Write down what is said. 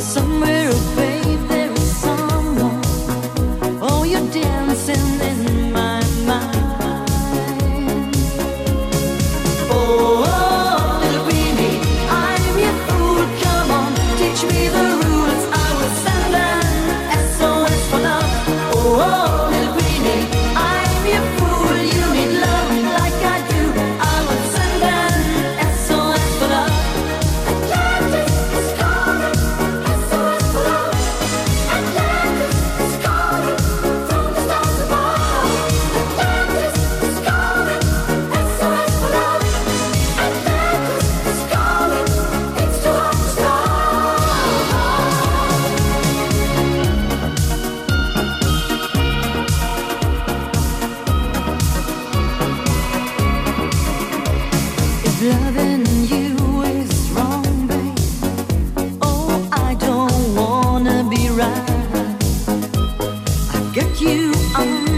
Somewhere, babe, there is someone. Oh, you're dancing. you on